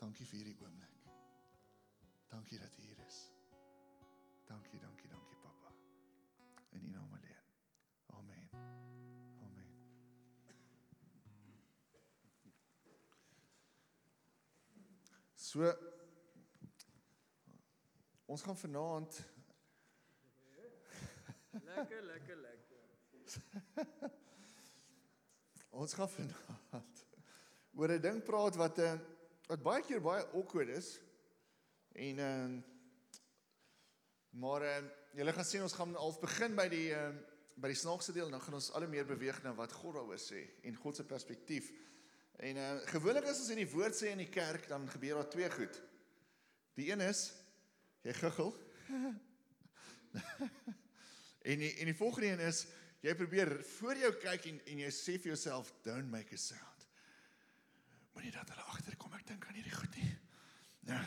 Dankie vir hierdie oomblik. Dankie dat U hier is. Dankie, dankie, dankie Pappa. In U naam alleen. Amen. Amen. So ons gaan vanaand Lekker, lekker, lekker. ons gaan vanaand oor 'n ding praat wat 'n wat baie keer baie awkward is. En ehm uh, maar uh, julle gaan sien ons gaan al begin by die ehm uh, by die snaakse deel en dan gaan ons al meer beweeg na wat God daaroor sê en God se perspektief. En uh, gewoonlik as ons in die woord sê in die kerk dan gebeur daar twee goed. Die een is jy guggel. en die, en die volgende een is jy probeer voor jou kyk en en jy sê vir jouself don't make a sound. Moenie dat hulle agterkom ek dink aan hierdie goed nie. Ja.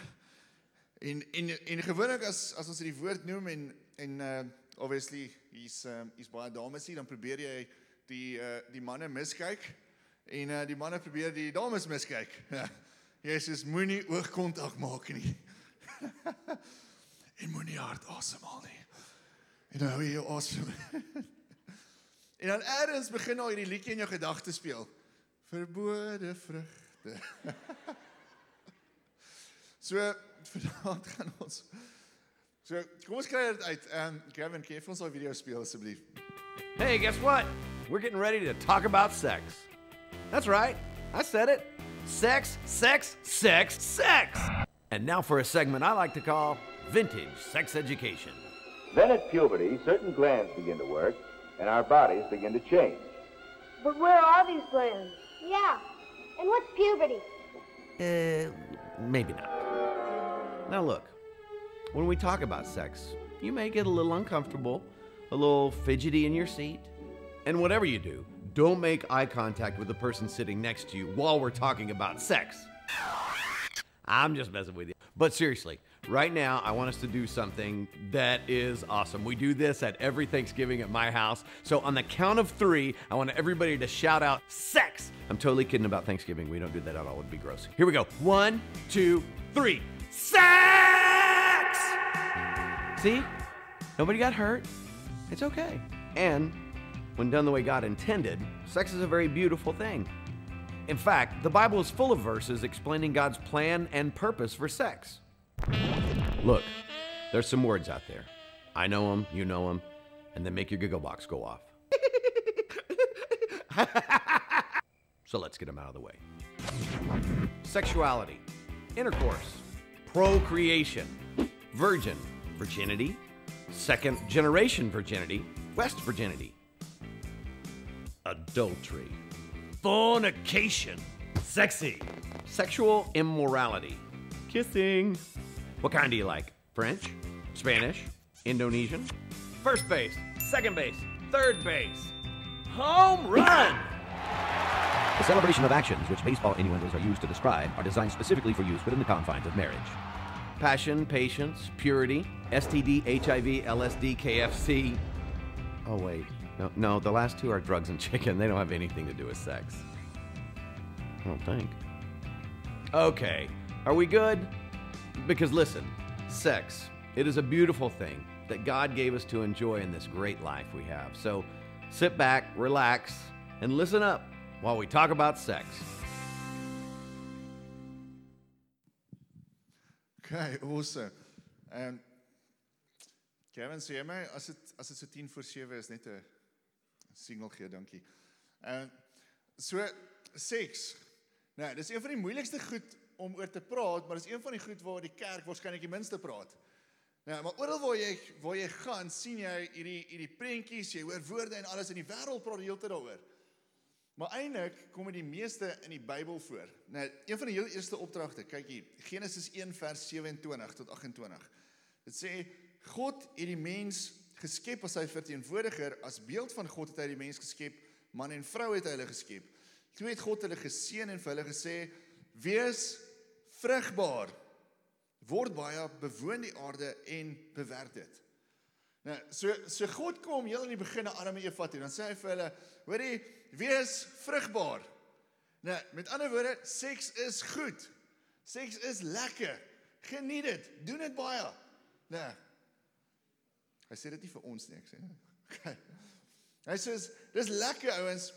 En en en gewoonlik as as ons dit die woord noem en en uh obviously hier's um, hier's baie dames hier dan probeer jy die uh die manne miskyk en uh die manne probeer die dames miskyk. Ja. Jesus moenie oogkontak maak nie. en moenie hard asemhaal nie. En nou hou jy jou asem. en dan eers begin al hierdie liedjie in jou gedagtes speel. Verbode vrugte. so vanaand gaan ons So, kom ons kry dit uit. Um, Gavin, kan jy vir ons daai video speel asseblief? Hey, guess what? We're getting ready to talk about sex. That's right. I said it. Sex, sex, sex, sex. And now for a segment I like to call Vintage Sex Education. Then at puberty, certain glands begin to work, and our bodies begin to change. But where are these glands? Yeah. And what's puberty? Uh, maybe not. Now look, when we talk about sex, you may get a little uncomfortable, a little fidgety in your seat. And whatever you do, don't make eye contact with the person sitting next to you while we're talking about sex. I'm just messing with you. But seriously, right now, I want us to do something that is awesome. We do this at every Thanksgiving at my house. So, on the count of three, I want everybody to shout out sex. I'm totally kidding about Thanksgiving. We don't do that at all. It would be gross. Here we go. One, two, three. Sex! See? Nobody got hurt. It's okay. And when done the way God intended, sex is a very beautiful thing. In fact, the Bible is full of verses explaining God's plan and purpose for sex. Look, there's some words out there. I know them, you know them, and they make your giggle box go off. so let's get them out of the way. Sexuality, intercourse, procreation, virgin, virginity, second generation virginity, West virginity, adultery, fornication, sexy, sexual immorality, kissing. What kind do you like? French, Spanish, Indonesian? First base, second base, third base. Home run! The celebration of actions which baseball innuendos are used to describe are designed specifically for use within the confines of marriage. Passion, patience, purity, STD, HIV, LSD, KFC. Oh, wait. No, no, the last two are drugs and chicken. They don't have anything to do with sex. I don't think. Okay, are we good? Because listen, sex, it is a beautiful thing that God gave us to enjoy in this great life we have. So sit back, relax, and listen up while we talk about sex. Okay, awesome. Ehm um, Kevin sê my as dit as dit so 10 voor 7 is net 'n signal gee, dankie. Ehm uh, so seks. Nou, dis een van die moeilikste goed om oor te praat, maar dis een van die goed waar die kerk waarskynlik die minste praat. Nou, maar oral waar jy waar jy gaan, sien jy hierdie hierdie prentjies, jy hoor woorde en alles in die wêreld praat die hele tyd daaroor. Maar eintlik kom dit die meeste in die Bybel voor. Nou, een van die heel eerste opdragte, kyk hier, Genesis 1 vers 27 tot 28. Dit sê God het die mens geskep as sy verteenwoordiger, as beeld van God het hy die mens geskep, man en vrou het hy hulle geskep. Toe het God hulle geseën en vir hulle gesê: "Wees vrugbaar, word baie, bewoon die aarde en bewerk dit." Nou, so so God kom heel in die begin na Adam en Eva toe, dan sê hy vir hulle: "Hoorie, wees vrugbaar." Nou, met ander woorde, seks is goed. Seks is lekker. Geniet dit. Doen dit baie. Nee. Hy sê dit nie vir ons nie, ek sê. Okay. Hy sê dis lekker ouens.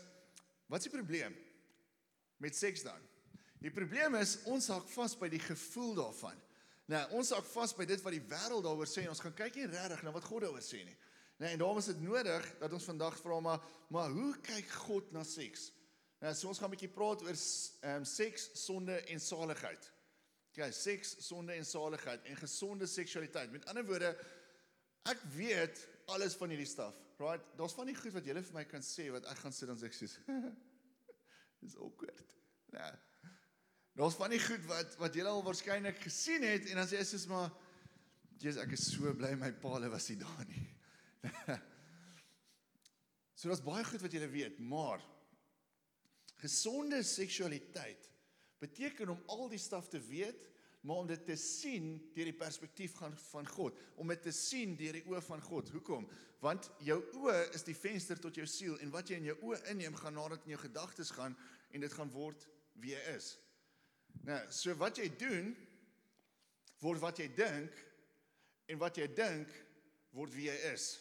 Wat is die probleem met seks dan? Die probleem is ons hak vas by die gevoel daarvan. Nou, ons hak vas by dit wat die wêreld daaroor sê ons gaan kyk nie regtig na wat God daaroor sê nie. Nou, en daarom is dit nodig dat ons vandag vra maar maar hoe kyk God na seks? Nou, so ons gaan 'n bietjie praat oor ehm um, seks, sonde en saligheid. Okay, seks, sonde en saligheid en gesonde seksualiteit. Met ander woorde, ek weet alles van hierdie staf. Right? Daar's van die goed wat julle vir my kan sê wat ek gaan sit dan sê ek soos Dis awkward. Nou, Daar's van die goed wat wat julle al waarskynlik gesien het en dan sê jy soos maar Jesus, ek is so bly my paal was nie daar nie. so daar's baie goed wat julle weet, maar gesonde seksualiteit beteken om al die staf te weet, maar om dit te sien deur die perspektief van van God, om dit te sien deur die oë van God. Hoekom? Want jou oë is die venster tot jou siel en wat jy in jou oë inneem gaan nadat in jou gedagtes gaan en dit gaan word wie jy is. Nou, so wat jy doen word wat jy dink en wat jy dink word wie jy is.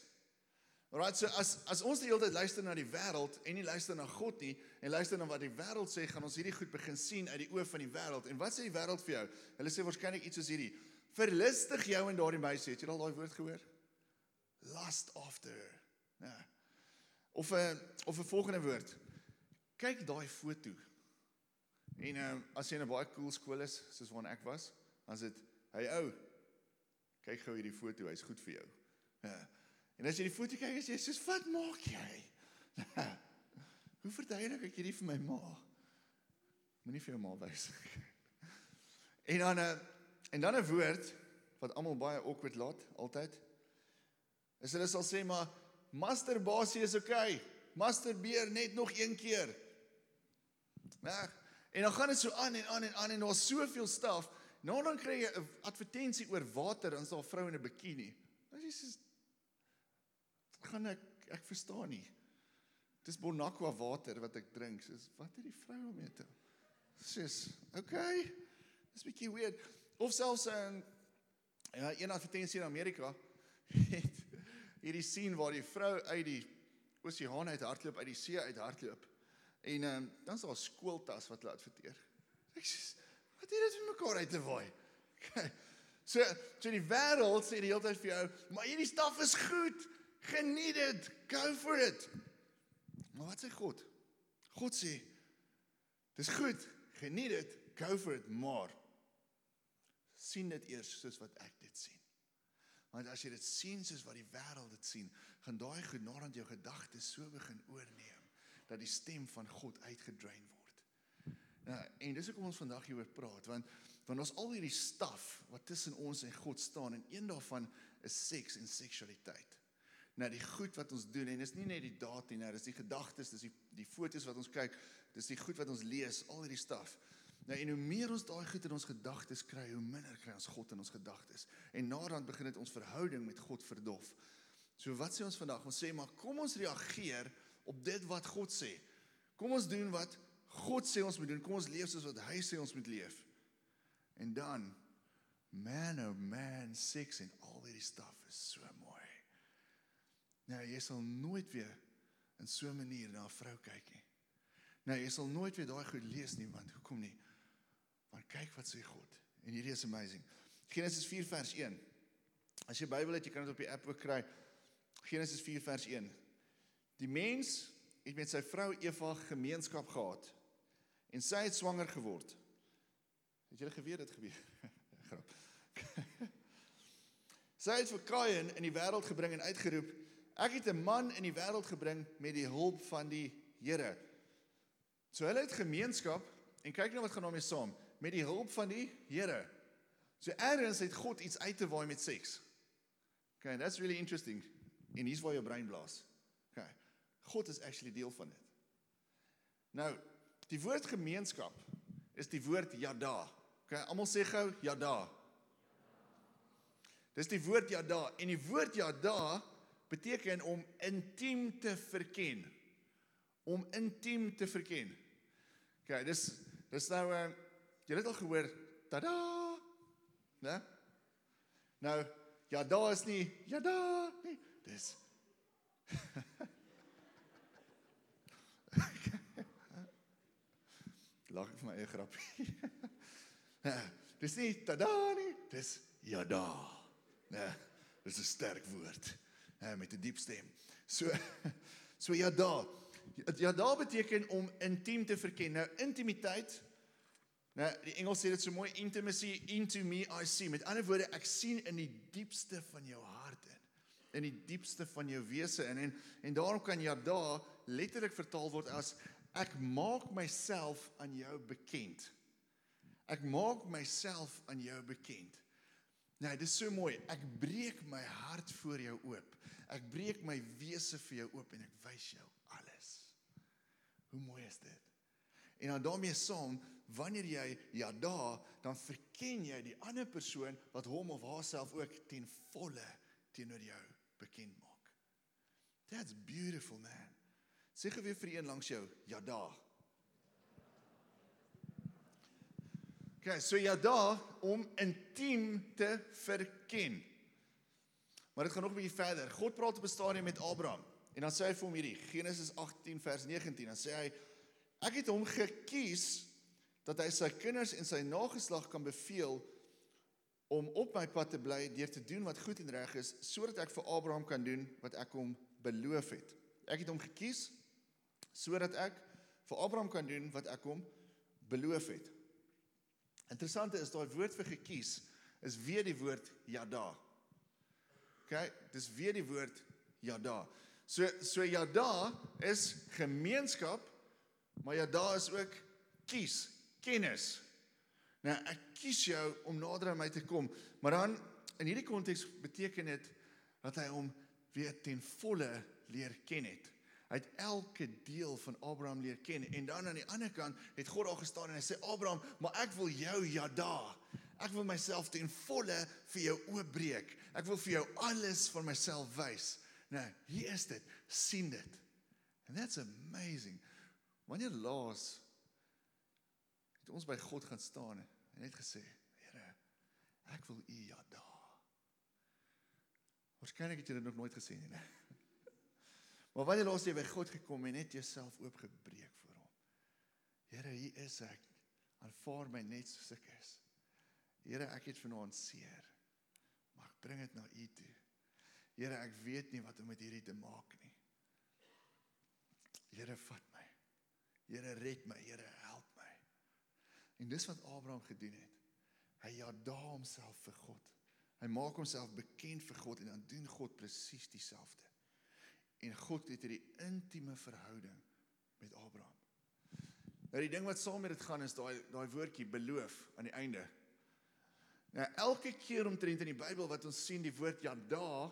Alraai, so as as ons die hele tyd luister na die wêreld en nie luister na God nie en luister na wat die wêreld sê, gaan ons hierdie goed begin sien uit die oë van die wêreld. En wat sê die wêreld vir jou? Hulle sê waarskynlik iets soos hierdie: "Verlustig jou in daardie meisie." Het jy al daai woord gehoor? Lust after. Ja. Of 'n of 'n volgende woord. Kyk daai foto. En ehm um, as jy in 'n baie cool skool is, soos waar ek was, dan is dit, "Hey ou, kyk gou hierdie foto, hy's goed vir jou." En as jy die foto kyk, is jy soos, "Wat maak jy?" Hoe verduidelik ek hierdie vir my ma? Moenie vir jou ma wys. en dan 'n uh, en dan 'n woord wat almal baie awkward laat altyd. Is hulle sal sê maar masturbasie is oukei. Okay. Masturbeer net nog een keer. Nee, En dan gaan dit so aan en aan en aan en daar's soveel staf. Nou dan kry jy 'n advertensie oor water dan is daar 'n vrou in 'n bikini. As jy sê gaan ek ek verstaan nie. Dis Bonaqua water wat ek drink. Soos wat het die vrou om mee te? Sis, okay. Dis bietjie weird. Of selfs 'n ja, een advertensie in Amerika het hierdie sien waar die vrou uit die oseaan uit hardloop uit die see uit hardloop En um, dan is daar skooltas wat hulle adverteer. Ek sê, wat het dit met mekaar uit te waai? so, so die wêreld sê die hele tyd vir jou, maar hierdie staf is goed. Geniet dit. Go for it. Maar wat sê God? God sê, dis goed. Geniet dit. Go for it, maar sien dit eers soos wat ek dit sien. Want as jy dit sien soos wat die wêreld dit sien, gaan daai goed naderhand jou gedagtes so begin oorneem dat die stem van God uitgedrein word. Nou, en dis hoekom ons vandag hieroor praat, want want ons al hierdie staf wat tussen ons en God staan en een daarvan is seks en seksualiteit. Nou die goed wat ons doen en dis nie net die daad nie, nou dis die gedagtes, dis die die fotos wat ons kyk, dis die goed wat ons lees, al hierdie staf. Nou en hoe meer ons daai goed in ons gedagtes kry, hoe minder kry ons God in ons gedagtes. En naderhand begin dit ons verhouding met God verdof. So wat sê ons vandag? Ons sê maar kom ons reageer op dit wat God sê. Kom ons doen wat God sê ons moet doen. Kom ons leef soos wat hy sê ons moet leef. En dan man oh man, seks en al hierdie staf is so mooi. Nou jy sal nooit weer in so 'n manier na 'n vrou kyk nie. Nou jy sal nooit weer daai goed lees nie want hoekom nie? Maar kyk wat sê God. En hierdie is amazing. Genesis 4 vers 1. As jy Bybel het, jy kan dit op die app ook kry. Genesis 4 vers 1. Die mens het met sy vrou Eva gemeenskap gehad en sy het swanger geword. Het julle geweet dit gebeur? Grap. sy het vir Kain in die wêreld gebring en uitgeroep: Ek het 'n man in die wêreld gebring met die hulp van die Here. So hulle het gemeenskap en kyk nou wat gaan daarmee saam met die hulp van die Here. So eerds het God iets uit te waai met seks. Okay, that's really interesting. En hier's waar jou brein blaas. God is actually deel van dit. Nou, die woord gemeenskap is die woord yada. OK, almal sê gou yada. Dis die woord yada en die woord yada beteken om intiem te verken. Om intiem te verken. OK, dis dis nou uh jy het al gehoor tada. Né? Nou, daar is nie daar nie. Dis Lag ek vir my eie grappie. dis nie tada nie, dis ja da. Nee, dis 'n sterk woord. Ja, met 'n diep stem. So so ja da. Ja da beteken om intiem te verken. Nou intimiteit Nou, die Engels sê dit so mooi intimacy into me I see. Met ander woorde, ek sien in die diepste van jou hart in. In die diepste van jou wese in en en daarom kan ja da letterlik vertaal word as ek maak myself aan jou bekend. Ek maak myself aan jou bekend. Nou, dit is so mooi. Ek breek my hart voor jou oop. Ek breek my wese vir jou oop en ek wys jou alles. Hoe mooi is dit? En dan daarmee saam wanneer jy ja da, dan verken jy die ander persoon wat hom of haarself ook ten volle teenoor jou bekend maak. That's beautiful man. Sê gou weer vir een langs jou, ja da. Okay, so ja da om intiem te verken. Maar dit gaan nog 'n bietjie verder. God praat op 'n stadium met Abraham en dan sê hy vir hom hierdie Genesis 18 vers 19, dan sê hy ek het hom gekies dat hy sy kinders en sy nageslag kan beveel om op my pad te bly deur te doen wat goed en reg is sodat ek vir Abraham kan doen wat ek hom beloof het. Ek het hom gekies sodat ek vir Abraham kan doen wat ek hom beloof het. Interessant is daai woord vir gekies is weer die woord yada. OK, dis weer die woord yada. So so yada is gemeenskap, maar yada is ook kies, kennis. Nou ek kies jou om nader aan my te kom, maar dan in hierdie konteks beteken dit dat hy hom weer ten volle leer ken het. Hy het elke deel van Abraham leer ken en dan aan die ander kant het God daar gestaan en hy sê Abraham, maar ek wil jou yada. Ek wil myself ten volle vir jou oopbreek. Ek wil vir jou alles van myself wys. Nou, hier is dit. sien dit. And that's amazing. Wanneer laas het ons by God gaan staan en net gesê, Here, ek wil U yada. Waarskynlik het jy dit nog nooit gesê nie, né? Maar wanneer laas jy by God gekom en net jouself oopgebreek voor hom? Here, hier is ek. Aanvaar my net soos ek is. Here, ek het vanaand seer. Ek bring dit na U toe. Here, ek weet nie wat om met hierdie te maak nie. Here, vat my. Here, red my. Here, help my. En dis wat Abraham gedoen het. Hy jada homself vir God. Hy maak homself bekend vir God en dan doen God presies dieselfde en God het hierdie intieme verhouding met Abraham. Nou die ding wat saam met dit gaan is daai daai woordjie beloof aan die einde. Nou elke keer omtrent in die Bybel wat ons sien die woord yada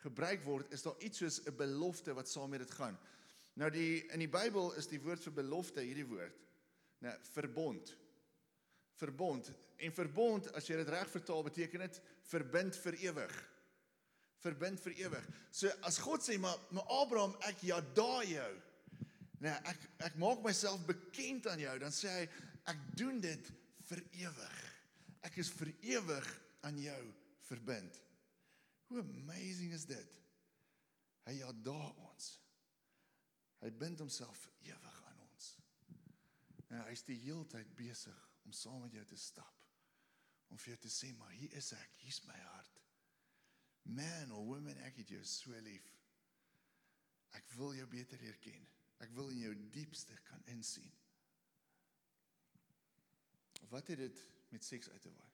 gebruik word, is daar iets soos 'n belofte wat saam met dit gaan. Nou die in die Bybel is die woord vir belofte hierdie woord. Nou verbond. Verbond en verbond as jy dit reg vertaal beteken dit verbind vir ewig verbind vir ewig. So as God sê maar maar Abraham ek ja daai jou. Nee, ek ek maak myself bekend aan jou, dan sê hy ek doen dit vir ewig. Ek is vir ewig aan jou verbind. Hoe amazing is dit? Hy ja daai ons. Hy bind homself vir ewig aan ons. En hy is die hele tyd besig om saam met jou te stap. Om vir jou te sê maar hier is ek, hier's my hart. Man or woman, ek het jou so lief. Ek wil jou beter leer ken. Ek wil in jou diepste kan insien. Wat het dit met seks uit te waai?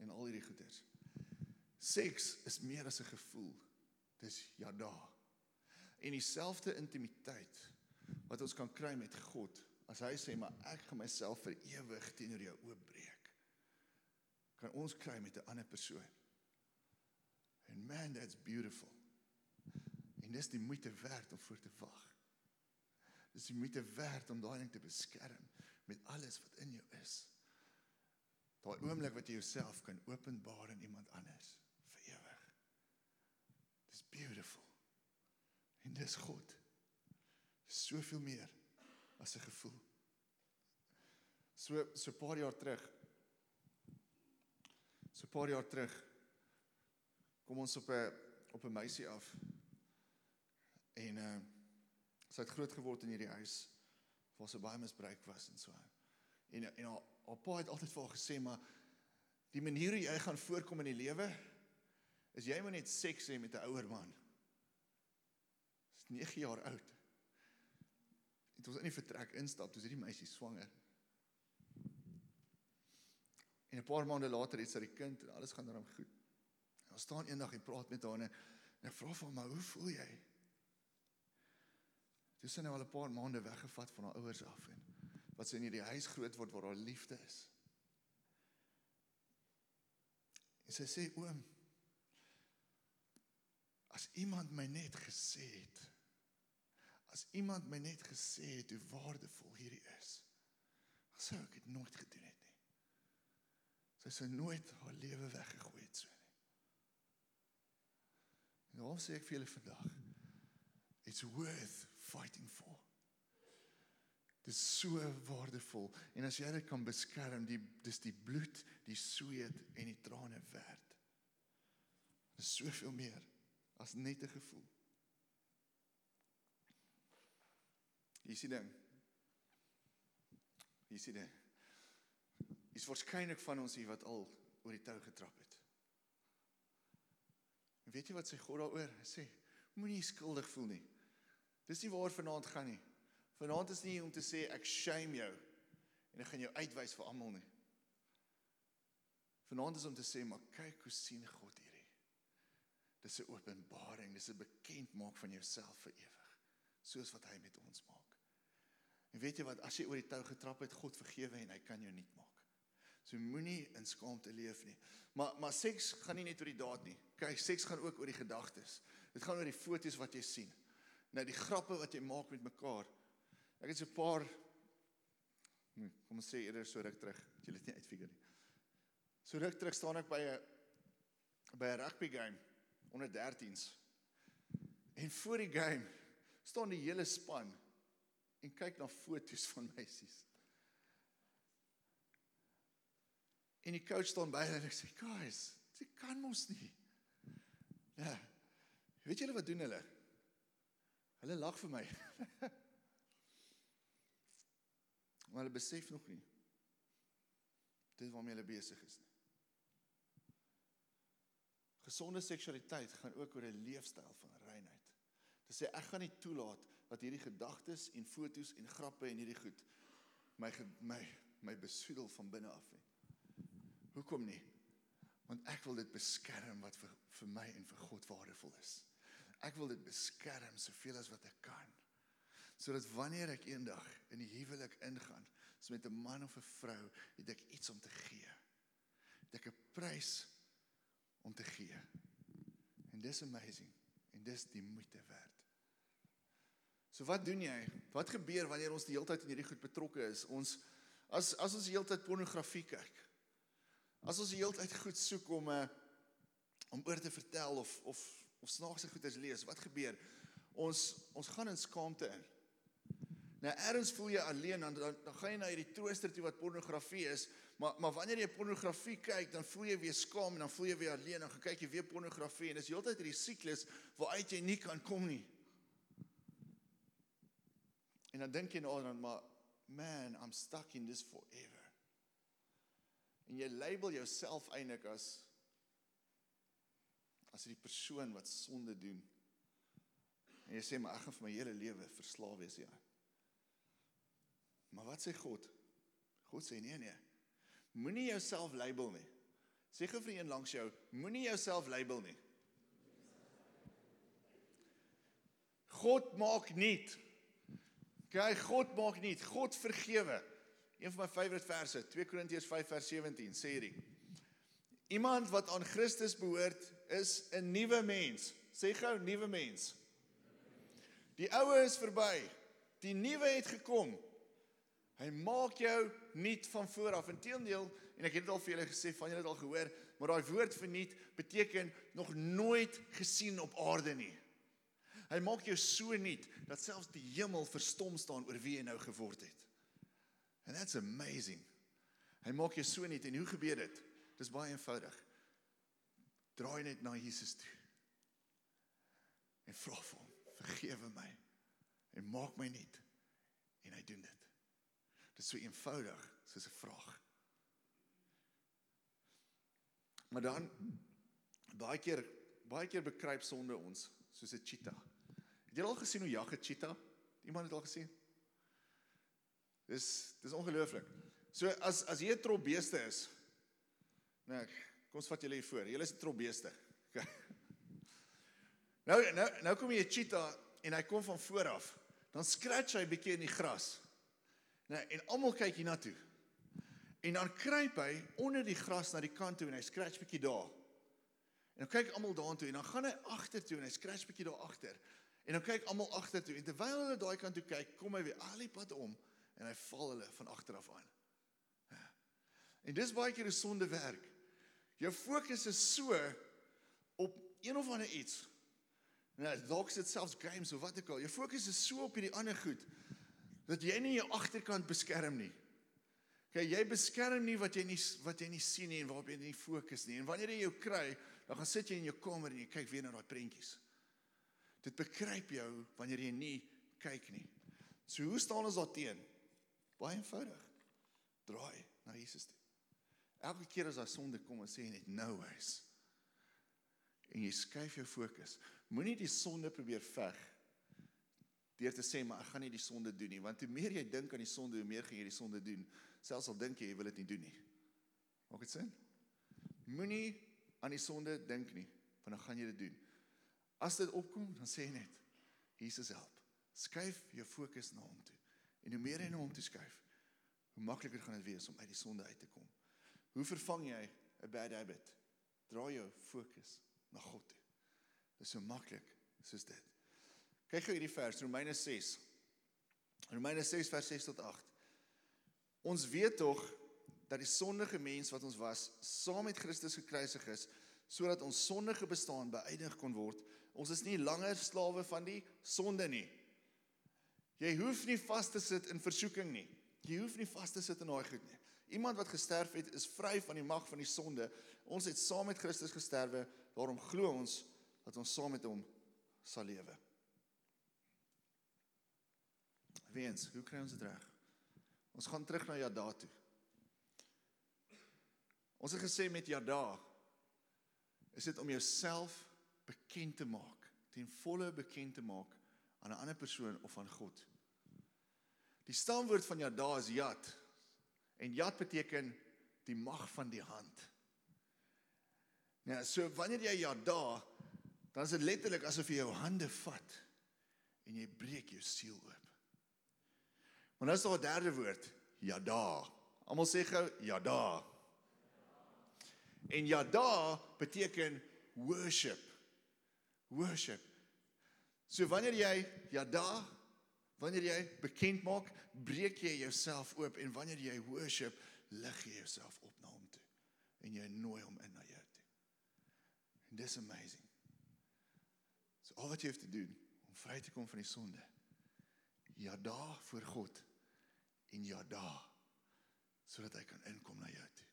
En al hierdie goeders. Seks is meer as 'n gevoel. Dis yada. En dieselfde intimiteit wat ons kan kry met God as hy sê maar ek gaan myself vir ewig teenoor jou oopbreek. Kan ons kry met 'n ander persoon? And man, that's beautiful. En dis die moeite werd om voor te wag. Dis die moeite werd om daai ding te beskerm met alles wat in jou is. Daai oomblik wat jy jouself kan openbaar aan iemand anders vir ewig. Dis beautiful. En dis God. Soveel meer as 'n gevoel. So so 'n paar jaar terug So 'n paar jaar terug kom ons op 'n op 'n meisie af. En uh sy het groot geword in hierdie huis waar sy baie misbruik was en so. En en haar, haar pa het altyd vir haar gesê maar die manier hoe jy gaan voorkom in die lewe is jy moet net seks hê met 'n ouer man. Sy's 9 jaar oud. Toe ons in die vertrek instap, toe is hierdie meisie swanger. En 'n paar maande later het sy die kind en alles gaan daarom goed. En ons staan eendag en praat met haar en ek vra vir "Maar hoe voel jy?" Dis nou al 'n paar maande weggevat van haar ouers af en wat sy in hierdie huis groot word waar haar liefde is. En sy sê, "Oom, as iemand my net gesê het, as iemand my net gesê het hoe waardevol hierdie is, sou ek dit nooit gedoen het nie. Sy sou nooit haar lewe weggegooi het so. En daarom sê ek vir julle vandag, it's worth fighting for. Dit is so waardevol en as jy dit kan beskerm, die dis die bloed, die sweet en die trane werd. Dit is soveel meer as net 'n gevoel. Hier is die ding. Hier is die ding. Is waarskynlik van ons hier wat al oor die tou getrap het. En weet jy wat sê God daaroor? Hy sê moenie skuldig voel nie. Dis nie waar vanaand gaan nie. Vanaand is nie om te sê ek shame jou en ek gaan jou uitwys vir almal nie. Vanaand is om te sê maar kyk hoe sien God hierdie. Dis 'n openbaring, dis 'n bekendmaak van jouself vir ewig, soos wat hy met ons maak. En weet jy wat, as jy oor die tou getrap het, God vergewe en hy kan jou nuut maak. So moenie in skaamte leef nie. Maar maar seks gaan nie net oor die daad nie. Kyk, seks gaan ook oor die gedagtes. Dit gaan oor die foto's wat jy sien. Nou die grappe wat jy maak met mekaar. Ek het so 'n paar nee, kom ons sê eerder so ruk terug, dat jy dit nie uitfigure nie. So ruk terug staan ek by 'n by 'n rugby game onder 13s. En voor die game staan die hele span en kyk na foto's van meisies. En die coach staan by en hy sê, "Guys, dit kan mos nie." Ja. Weet julle wat doen hulle? Hulle lag vir my. maar hulle besef nog nie dit waarmee hulle besig is nie. Gesonde seksualiteit gaan ook oor 'n leefstyl van reinheid. Dit sê ek gaan nie toelaat dat hierdie gedagtes en fotos en grappe en hierdie goed my my my besoedel van binne af nie. Hoekom nie? Want ek wil dit beskerm wat vir vir my en vir God waardevol is. Ek wil dit beskerm soveel as wat ek kan. Sodat wanneer ek eendag in die huwelik ingaan, so met 'n man of 'n vrou, het ek iets om te gee. Het ek 'n prys om te gee. En dis amazing en dis die moeite werd. So wat doen jy? Wat gebeur wanneer ons die hele tyd in hierdie goed betrokke is? Ons as as ons die hele tyd pornografie kyk. As ons die hele tyd goed soek om 'n uh, om oor te vertel of of of snaakse goeders lees, wat gebeur? Ons ons gaan in skaamte in. Nou erns voel jy alleen dan dan, dan gaan jy na hierdie trooster toe wat pornografie is, maar maar wanneer jy pornografie kyk, dan voel jy weer skaam en dan voel jy weer alleen en dan kyk jy weer pornografie en dis heeltyd hierdie siklus waaruit jy nie kan kom nie. En dan dink jy nou dan maar man, I'm stuck in this forever. En jy label jouself eintlik as as die persoon wat sonde doen. En jy sê maar ek gaan vir my hele lewe verslaaf wees ja. Maar wat sê God? God sê nee nee. Moenie jouself label nie. Sê gou vir een langs jou, moenie jouself label nie. God maak nuut. Okay, God maak nuut. God vergewe. Een van my favourite verse, 2 Korintiërs 5 vers 17 sê hierdie. Iemand wat aan Christus behoort, is 'n nuwe mens. Sê gou nuwe mens. Die ou is verby. Die nuwe het gekom. Hy maak jou nuut van voor af. Inteendeel, en ek het dit al vir julle gesê, van julle het al gehoor, maar daai woord vir nuut beteken nog nooit gesien op aarde nie. Hy maak jou so nuut dat selfs die hemel verstom staan oor wie jy nou geword het. And that's amazing. Hy maak jou so nuut en hoe gebeur dit? Dis baie eenvoudig. Draai net na Jesus toe. En vra vir hom, vergewe my en maak my nuut. En hy doen dit. Dit is so eenvoudig soos 'n vraag. Maar dan baie keer baie keer bekruip sonde ons soos 'n cheetah. Het jy al gesien hoe jag 'n cheetah? Iemand het al gesien? Dis dis ongelooflik. So as as jy 'n trop beeste is. Nee, kom ons vat julle hier voor. Julle is 'n trop beeste. Nou nou nou kom jy 'n cheetah en hy kom van voor af. Dan scratch hy bietjie in die gras. Nee, en almal kyk hiernatoe. En dan kruip hy onder die gras na die kant toe en hy scratch bietjie daar. En dan kyk almal daartoe en dan gaan hy agtertoe en hy scratch bietjie daar agter. En dan kyk almal agtertoe en terwyl hulle daai kant toe kyk, kom hy weer al die pad om en hy val hulle van agter af aan. En dis baie keer 'n sonde werk. Jou fokus is so op een of ander iets. Nou, dalk is dit selfs games of wat ook al. Jou fokus is so op hierdie ander goed dat jy nie jou agterkant beskerm nie. Okay, jy beskerm nie wat jy nie wat jy nie sien nie en waarop jy nie fokus nie. En wanneer jy jou kry, dan gaan sit jy in jou kamer en jy kyk weer na daai prentjies. Dit bekruip jou wanneer jy nie kyk nie. So hoe staan ons daarteen? Baie eenvoudig. Draai na Jesus toe. Elke keer as daar sonde kom, sê jy net nou wys. En jy skuif jou fokus. Moenie die sonde probeer veg deur te sê maar ek gaan nie die sonde doen nie, want hoe meer jy dink aan die sonde, hoe meer gaan jy die sonde doen, selfs al dink jy jy wil dit nie doen nie. Maak dit sin? Moenie aan die sonde dink nie, want dan gaan jy dit doen. As dit opkom, dan sê net Jesus help. Skuif jou fokus na hom toe. En hoe meer jy na hom toe skuif, hoe makliker gaan dit wees om uit die sonde uit te kom. Hoe vervang jy 'n bad habit? Draai jou fokus na God toe. Dit is so maklik soos dit. Kyk gou hierdie vers Romeine 6. Romeine 6 vers 6 tot 8. Ons weet tog dat die sondige mens wat ons was, saam met Christus gekruisig is, sodat ons sondige bestaan beëindig kon word. Ons is nie langer slawe van die sonde nie. Jy hoef nie vas te sit in versoeking nie. Jy hoef nie vas te sit in daai goed nie. Iemand wat gesterf het, is vry van die mag van die sonde. Ons het saam met Christus gesterwe, daarom glo ons dat ons saam met hom sal lewe. Weens, hoe kry ons dit reg? Ons gaan terug na Jada toe. Ons het gesê met Jada is dit om jouself bekend te maak, ten volle bekend te maak aan 'n ander persoon of aan God. Die stamwoord van Jada is Yad. En Yad beteken die mag van die hand. Nou, so wanneer jy Jada, dan is dit letterlik asof jy jou hande vat en jy breek jou siel oop. Maar nou is daar 'n derde woord, Yada. Almal sê gou Yada. En Yada beteken worship. Worship. So wanneer jy Yada, wanneer jy bekend maak, breek jy jouself oop en wanneer jy worship, lig jy jouself op na hom toe en jy nooi hom in na jou toe. En dis amazing. So al wat jy hoef te doen om vry te kom van die sonde. Yada voor God en Yada sodat hy kan inkom na jou toe.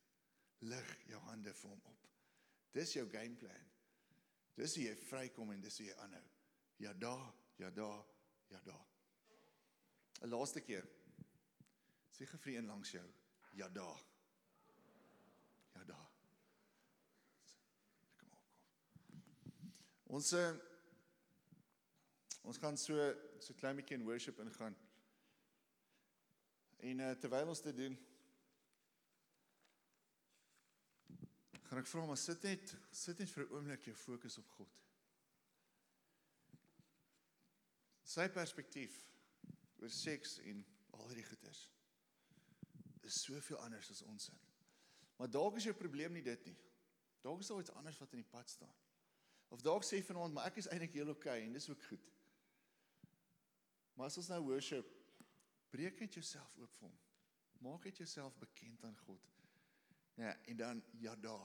Lig jou hande vir hom op. Dis jou game plan. Dis hoe jy vrykom en dis hoe jy aanhou. Yada, Yada, Yada. 'n Laaste keer. Sê gefrie een langs jou. Yada. Yada. Kom op. Kom. Ons uh, ons gaan so so klein bietjie in worship ingaan. En uh, terwyl ons dit doen, gaan ek vra maar sit net sit net vir 'n oomblik jou fokus op God. Sy perspektief oor seks en al hierdie goeters is soveel anders as ons in. Maar dalk is jou probleem nie dit nie. Dalk is daar iets anders wat in die pad staan. Of dalk sê vanaand maar ek is eintlik heel okay en dis ook goed. Maar as ons nou worship, breek net jouself oop vir hom. Maak net jouself bekend aan God. Ja, en dan ja da.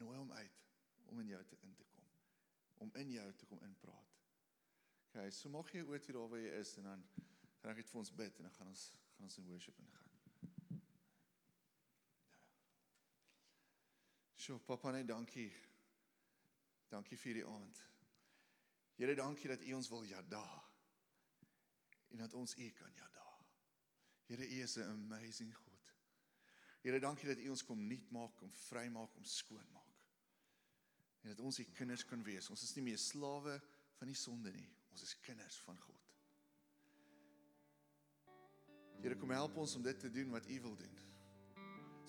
Nooi hom uit om in jou te in te kom. Om in jou te kom inpraat. Okay, so maak jy oor hier daar waar jy is en dan gaan ek dit vir ons bid en dan gaan ons gaan ons in worship ingaan. Sjoe, papa, net dankie Dankie vir hierdie aand. Here, dankie dat U ons wil jada. En dat ons U kan jada. Here, U is 'n amazing God. Here, dankie dat U ons kom nuut maak, kom vrymaak, kom skoon maak. En dat ons U kinders kan wees. Ons is nie meer slawe van die sonde nie. Ons is kinders van God. Here, kom help ons om dit te doen wat U wil doen.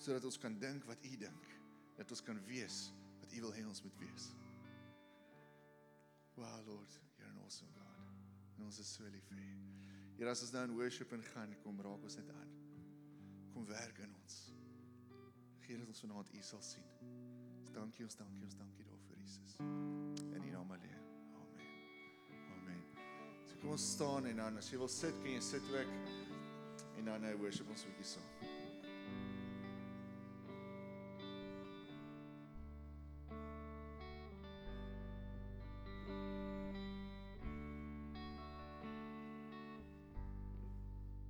Sodat ons kan dink wat U dink. Dat ons kan wees wat U wil hê ons moet wees. Wow Lord, you're an awesome God. En ons is so lief vir U. Here, as ons nou in worship en gaan, kom raak ons net aan. Kom werk in ons. Gee dat ons vanaand U sal sien. Dankie ons, dankie ons, dankie daarvoor Jesus. In U naam alleen. Kom ons staan en dan as jy wil sit, kan jy sit ook. En dan nou worship ons 'n bietjie saam.